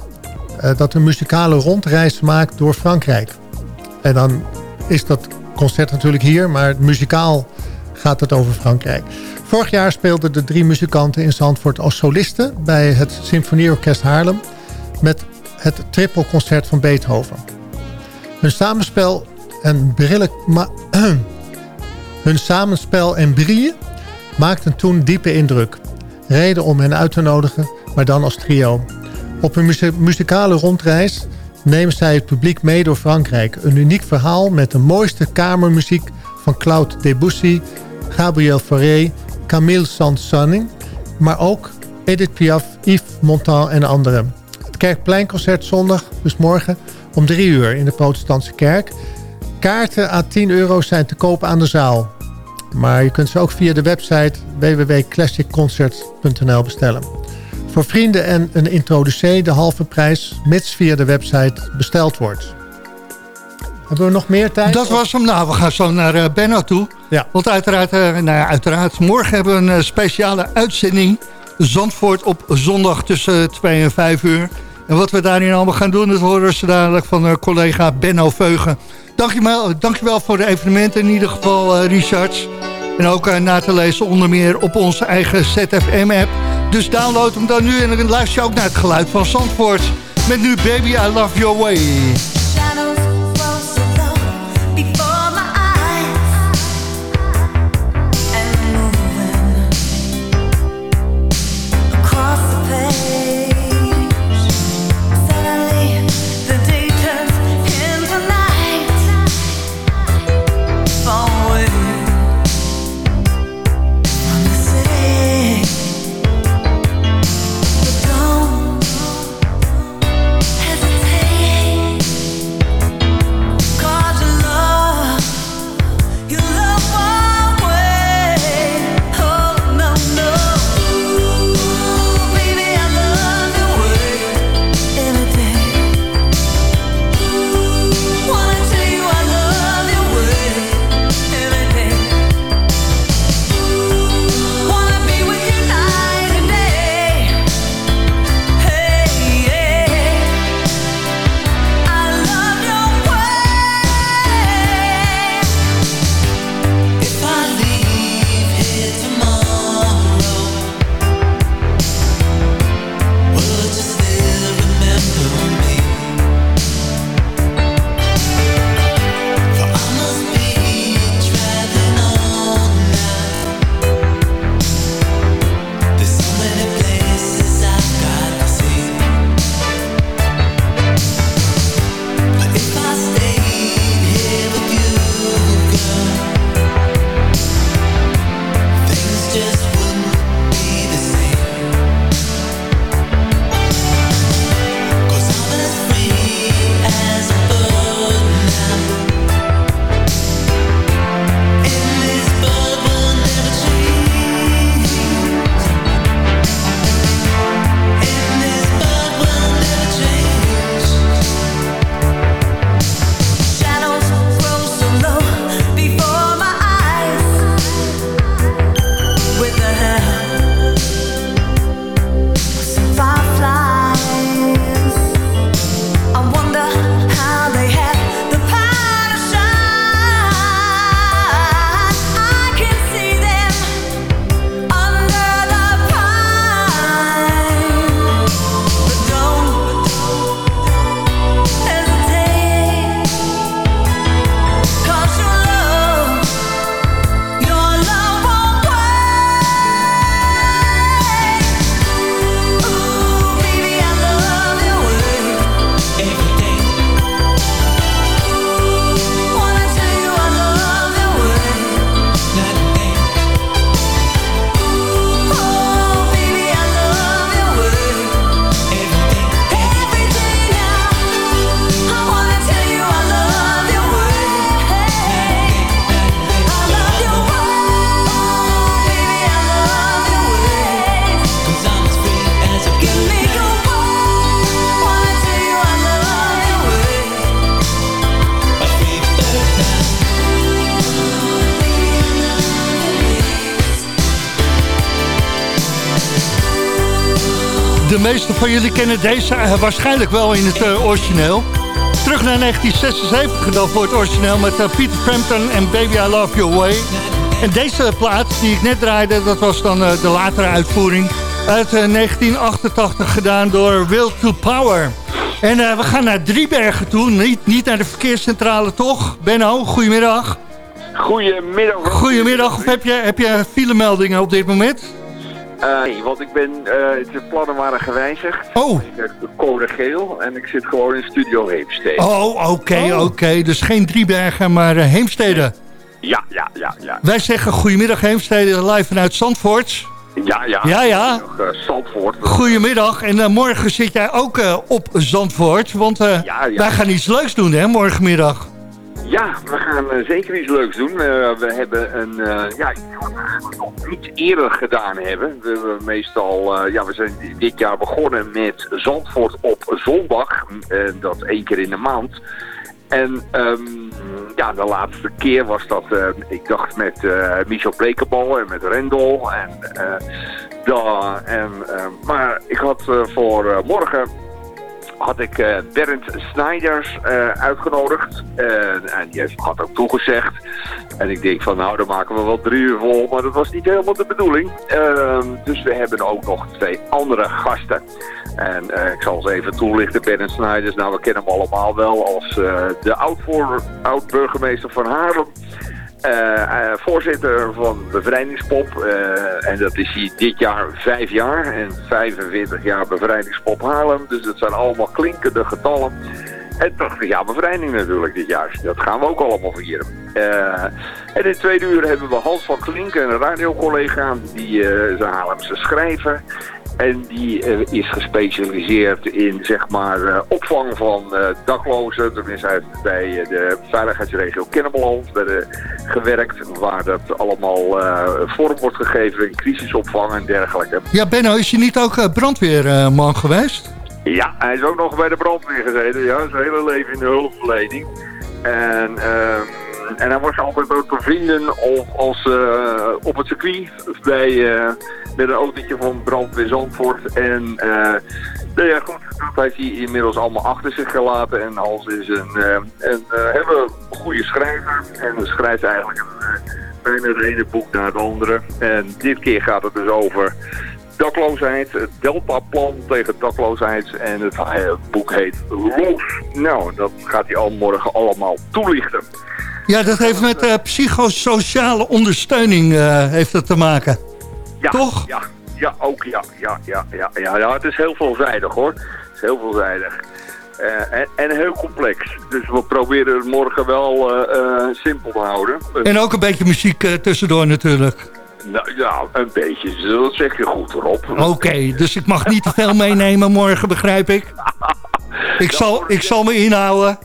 Uh, dat een muzikale rondreis maakt door Frankrijk. En dan is dat concert natuurlijk hier, maar muzikaal gaat het over Frankrijk. Vorig jaar speelden de drie muzikanten in Zandvoort als solisten... bij het Symfonieorkest Haarlem... met het trippelconcert van Beethoven. Hun samenspel en brillen... hun samenspel en brieën maakten toen diepe indruk. Reden om hen uit te nodigen, maar dan als trio. Op muzie muzikale rondreis nemen zij het publiek mee door Frankrijk. Een uniek verhaal met de mooiste kamermuziek van Claude Debussy... Gabriel Fauré, Camille Saint-Saëns, maar ook Edith Piaf, Yves Montand en anderen. Het Kerkpleinconcert zondag, dus morgen, om 3 uur in de protestantse kerk. Kaarten à 10 euro zijn te koop aan de zaal. Maar je kunt ze ook via de website www.classicconcerts.nl bestellen. Voor vrienden en een introducee de halve prijs, mits via de website besteld wordt. Hebben we nog meer tijd? Dat was hem. Nou, we gaan zo naar uh, Benno toe. Ja. Want uiteraard, uh, nou ja, uiteraard, morgen hebben we een uh, speciale uitzending. Zandvoort op zondag tussen 2 en 5 uur. En wat we daarin allemaal gaan doen, dat horen ze dadelijk van collega Benno Veugen. Dankjewel, dankjewel voor de evenementen in ieder geval, Richards. En ook na te lezen onder meer op onze eigen ZFM-app. Dus download hem dan nu en dan luister je ook naar het geluid van Zandvoort. Met nu Baby I Love Your Way. Van jullie kennen deze eh, waarschijnlijk wel in het eh, origineel. Terug naar 1976 dan voor het origineel met eh, Peter Frampton en Baby I Love Your Way. En deze plaat die ik net draaide, dat was dan de latere uitvoering uit eh, 1988 gedaan door Will to Power. En we gaan naar Driebergen toe, niet, niet naar de verkeerscentrale toch? Benno, goedemiddag. Goedemiddag. Goedemiddag, of heb je, heb je filemeldingen op dit moment? Eh, nee, want ik ben, eh, de plannen waren gewijzigd. Oh. Ik heb de code geel en ik zit gewoon in Studio Heemstede. Oh, oké, oké. Dus geen Driebergen, maar eh, Heemstede. Ja, ja, ja, ja. Wij zeggen goedemiddag Heemstede live vanuit Zandvoort. Ja, ja. Ja, ja. Eh, Zandvoort. Goedemiddag. En morgen zit jij ook eh, op Zandvoort. Want eh, Ja, ja. wij gaan iets leuks doen, hè, morgenmiddag. Ja, we gaan eh, zeker iets leuks doen. Eh, we hebben een, eh, ja, iets we nog niet eerder gedaan hebben. We hebben meestal, ja, we zijn dit jaar begonnen met Zandvoort op zondag. Dat één keer in de maand. En ehm, ja, de laatste keer was dat, ik dacht met Michel Blekenbal en met Rendel. En, da, en, maar ik had voor morgen had ik eh, Bernd Snijders eh, uitgenodigd. En, en die heeft, had ook toegezegd. En ik denk van nou, dan maken we wel drie uur vol. Maar dat was niet helemaal de bedoeling. Ehm, dus we hebben ook nog twee andere gasten. En eh, ik zal ze even toelichten. Bernd Snijders, nou we kennen hem allemaal wel als eh, de oud-burgemeester van Haarlem. Eh, eh, voorzitter van Bevrijdingspop. eh, en dat is hij dit jaar vijf jaar. En 45 jaar Bevrijdingspop Haarlem. Dus dat zijn allemaal klinkende getallen. En 80 jaar bevrijding natuurlijk dit jaar. Dat gaan we ook allemaal vieren. Eh, en in tweede uur hebben we Hans van Klinken, een radiocollega. Die eh, is een Haarlemse schrijver. En die eh, is gespecialiseerd in zeg maar eh, opvang van eh, daklozen. Tenminste, hij heeft bij de veiligheidsregio Kennemerland bij de, gewerkt. Waar dat allemaal vorm wordt gegeven in crisisopvang en dergelijke. Ja, Benno, is je niet ook brandweerman geweest? Ja, hij is ook nog bij de brandweer gezeten. Ja, zijn hele leven in de hulpverlening. En, ehm, en hij was altijd ook te vinden op, als, op het circuit bij, met een autootje van brandweer Zandvoort. En eh, nou ja, goed, dat heeft hij inmiddels allemaal achter zich gelaten. En Hans is een, eh, een eh, hele goede schrijver. En schrijft eigenlijk een, bijna het ene boek naar het andere. En dit keer gaat het dus over dakloosheid, het Delta-plan tegen dakloosheid. En het boek heet Los. Nou, dat gaat hij al morgen allemaal toelichten. Ja, dat heeft met eh, psychosociale ondersteuning heeft het te maken. Ja, Toch? Ja, ja ook ja. Ja, ja, ja, ja, ja. Het is heel veelzijdig hoor. Het is heel veelzijdig. Eh, en, en heel complex. Dus we proberen het morgen wel eh, eh, simpel te houden. En ook een beetje muziek tussendoor natuurlijk. Nou ja, een beetje. Dat zeg je goed Rob. Oké, dus ik mag niet te veel meenemen morgen, begrijp ik. Ik zal, ik zal me inhouden.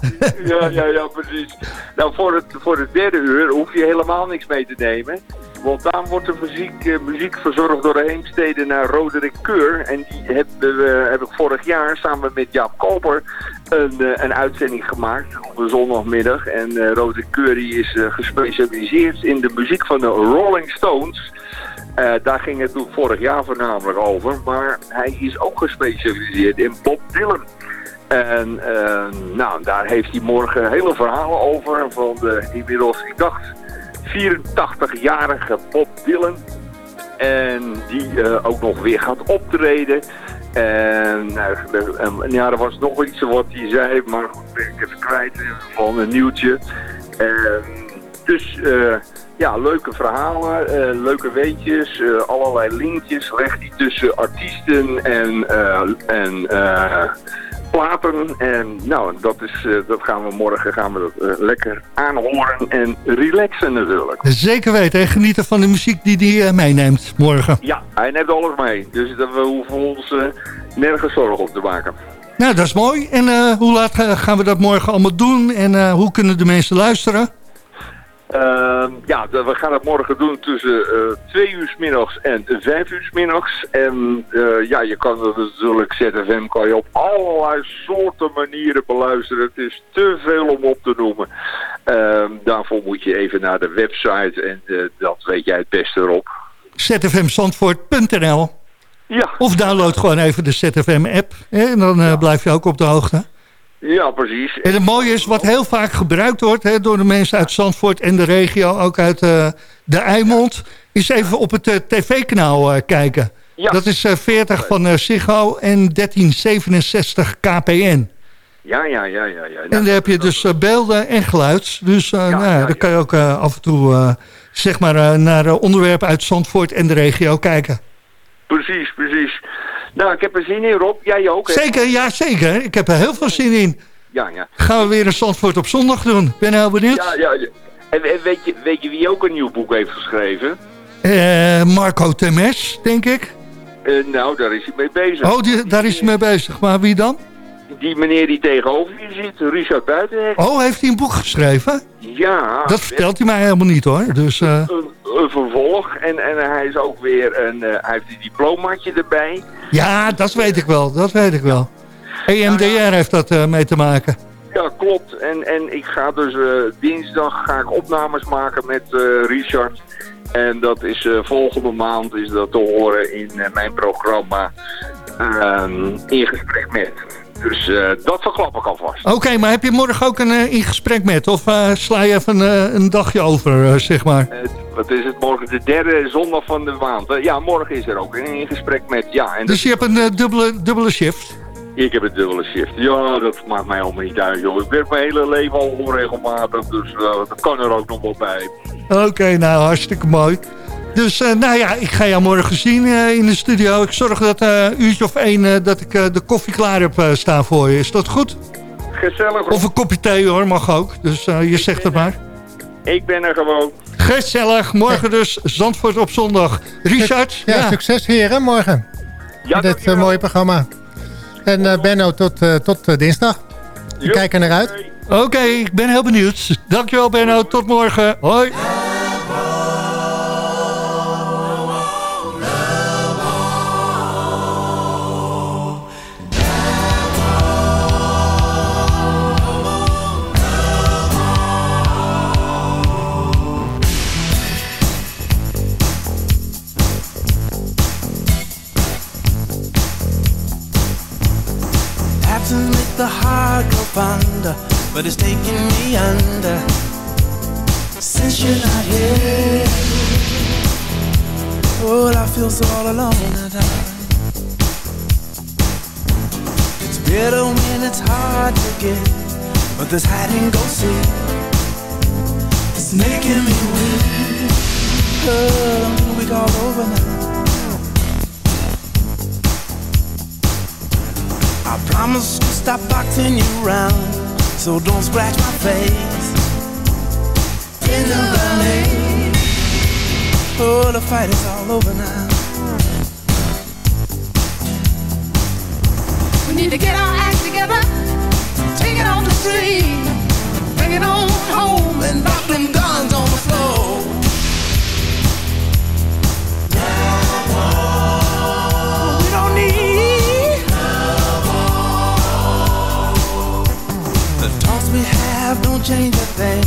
Ja, ja, ja, precies. Nou, voor het, voor het derde uur hoef je helemaal niks mee te nemen. Want daar wordt de muziek, eh, muziek verzorgd door de Heemstede naar Roderick Keur. En die we, heb ik vorig jaar samen met Jaap Koper een, eh, een uitzending gemaakt op de zondagmiddag. En eh Roderick Keur is eh, gespecialiseerd in de muziek van de Rolling Stones. Eh, daar ging het toen vorig jaar voornamelijk over. Maar hij is ook gespecialiseerd in Bob Dylan. En eh, nou, daar heeft hij morgen hele verhalen over van de inmiddels, ik dacht, 84-jarige Bob Dylan. En die eh, ook nog weer gaat optreden. En nou, eh, ja, er was nog iets wat hij zei, maar goed, ben ik even kwijt van een nieuwtje. Dus eh, ja, leuke verhalen, leuke weetjes, allerlei linkjes legt hij tussen artiesten en, en platen. En nou, dat, is, eh, dat gaan we morgen gaan we dat, eh, lekker aanhoren en relaxen natuurlijk. Zeker weten, en genieten van de muziek die hij eh, meeneemt morgen. Ja, hij neemt alles mee. Dus dat we hoeven ons nergens zorgen op te maken. Nou, dat is mooi. En hoe laat ga- gaan we dat morgen allemaal doen? En hoe kunnen de mensen luisteren? Ehm, ja, we gaan het morgen doen tussen eh twee uur 's middags en vijf uur 's middags. En eh, ja, je kan het natuurlijk, ZFM kan je op allerlei soorten manieren beluisteren. Het is te veel om op te noemen. Ehm, daarvoor moet je even naar de website en eh, dat weet jij het beste erop. zfmzandvoort.nl Ja. Of download gewoon even de ZFM-app. En dan blijf je ook op de hoogte. Ja, precies. En het mooie is, wat heel vaak gebruikt wordt... Hè, door de mensen uit Zandvoort en de regio, ook uit eh, de Eimond... is even op het eh, tv-kanaal eh, kijken. Ja. Dat is eh, 40 van Ziggo en 1367 KPN. Ja, ja, ja, ja. ja. En daar heb je dus beelden en geluid. Dus eh, nou, ja, dan kan je ook af en toe zeg maar, naar onderwerpen uit Zandvoort en de regio kijken. Precies, precies. Nou, ik heb er zin in, Rob. Jij ook, hè? Zeker, ja zeker. Ik heb er heel veel zin in. Ja, ja. Gaan we weer een Zandvoort op zondag doen. Ben heel benieuwd. Ja, ja, ja. En, en weet, je, weet je wie ook een nieuw boek heeft geschreven? Eh, Marco Temes, denk ik. Eh, nou, daar is hij mee bezig. Oh, die, daar is hij mee bezig. Maar wie dan? Die meneer die tegenover je zit, Richard Buitenhek. Oh, heeft hij een boek geschreven? Ja. Dat vertelt hij mij helemaal niet hoor. Dus, eh, Een, een vervolg. En, en hij is ook weer een... eh, hij heeft een diplomaatje erbij. ja, dat weet ik wel. Dat weet ik wel. EMDR heeft dat eh, mee te maken. Ja, klopt. En, en ik ga dus dinsdag ga ik opnames maken met Richard. En dat is volgende maand is dat te horen in mijn programma ehm, In Gesprek Met. Dus eh, dat verklap ik alvast. Oké, maar heb je morgen ook een eh, in gesprek met? Of eh, sla je even een dagje over, zeg maar? Wat is het morgen? De derde zondag van de maand. Ja, morgen is er ook een in gesprek met. Ja, en Dus je hebt een dubbele, dubbele shift? ik heb een dubbele shift. Ja, dat maakt mij allemaal niet uit, joh. Ik werk mijn hele leven al onregelmatig, dus dat kan er ook nog wel bij. Oké, nou hartstikke mooi. Dus eh, nou ja, ik ga jou morgen zien eh, in de studio. Ik zorg dat eh, een uurtje of één eh, dat ik eh, de koffie klaar heb eh, staan voor je. Is dat goed? Gezellig. Of een kopje thee hoor, mag ook. Dus eh, je zegt het maar. Ik ben er gewoon. Gezellig, morgen dus Zandvoort op zondag. Richard? Ja, succes heren, morgen. Ja, Met dit eh, mooie programma. En eh, Benno, tot, eh, tot eh, dinsdag. Ik kijk er naar uit. Oké, ik ben heel benieuwd. Dankjewel Benno, tot morgen. Hoi. But it's taking me under. Since you're not here, oh, I feel so all alone at times. It's bitter when it's hard to get, but this hide and go see. It's making me weak. Oh, we all over now. I promise to stop boxing you round, so don't scratch my face. In the running, oh, the fight is all over now. We need to get our act together, take it on the street, bring it on home and Drop them guns on the floor. We change a thing.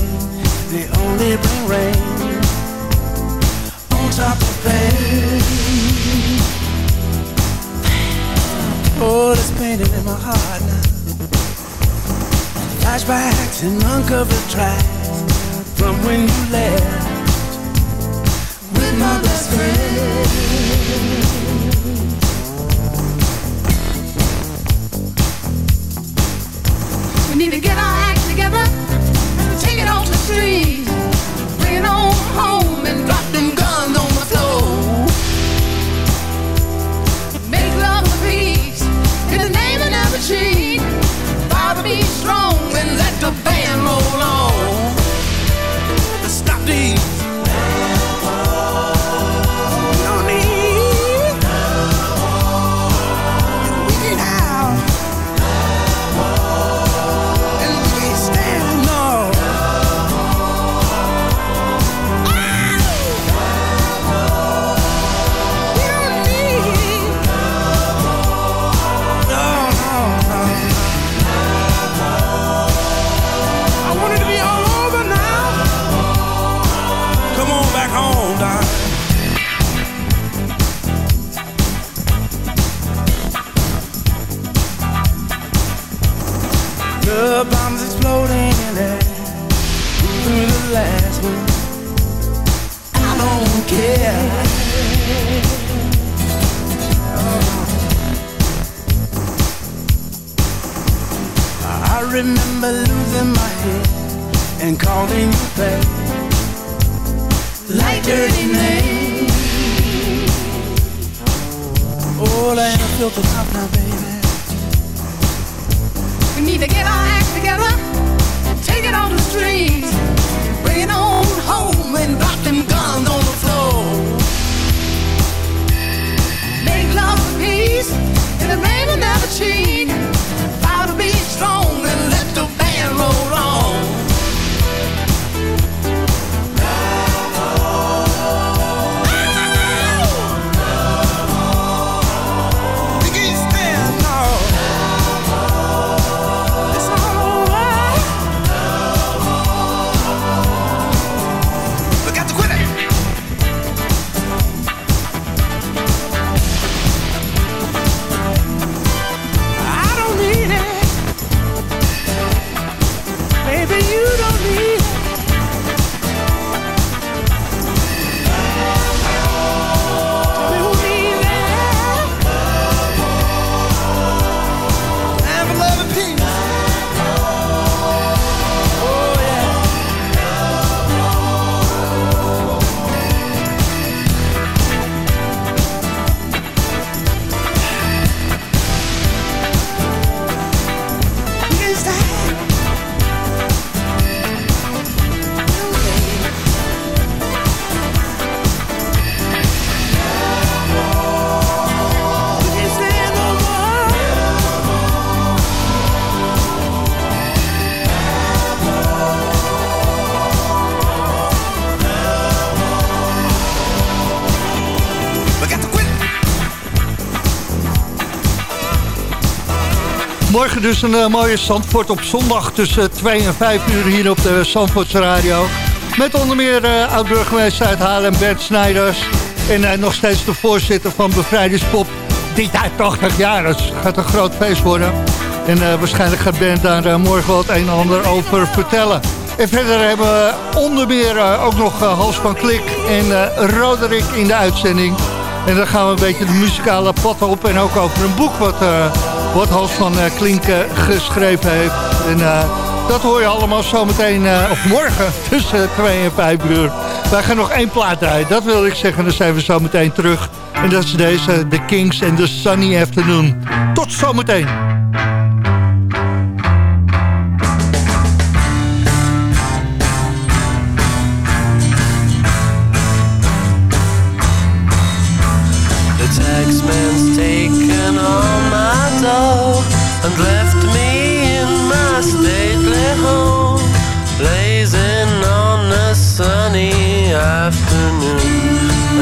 They only bring rain on top of pain. Oh, this pain in my heart now. Flashbacks and uncovered tracks from when you left with my best friend. We need to get our act together, street, remember losing my head and calling you back like dirty name. Oh, Lana, feel the now, baby. We need to get our act together, take it on the streets, bring it on home and drop Morgen dus een eh, mooie Zandvoort op zondag tussen 2 en 5 uur hier op de Zandvoortse Radio. Met onder meer eh, oud-burgemeester uit Bert Snijders. En eh, nog steeds de voorzitter van Bevrijdingspop. Dit jaar 80 jaar, het gaat een groot feest worden. En waarschijnlijk gaat Bert daar morgen het een en ander over vertellen. En verder hebben we onder meer ook nog Hans van Klik en Roderick in de uitzending. En dan gaan we een beetje de muzikale pad op. En ook over een boek wat, wat Hans van eh, Klink eh, geschreven heeft. En eh, dat hoor je allemaal zometeen, of morgen, tussen 2 en 5 uur. Wij gaan nog één plaat draaien, dat wil ik zeggen. Dan zijn we zo meteen terug. En dat is deze, The Kings and the Sunny Afternoon. Tot zometeen.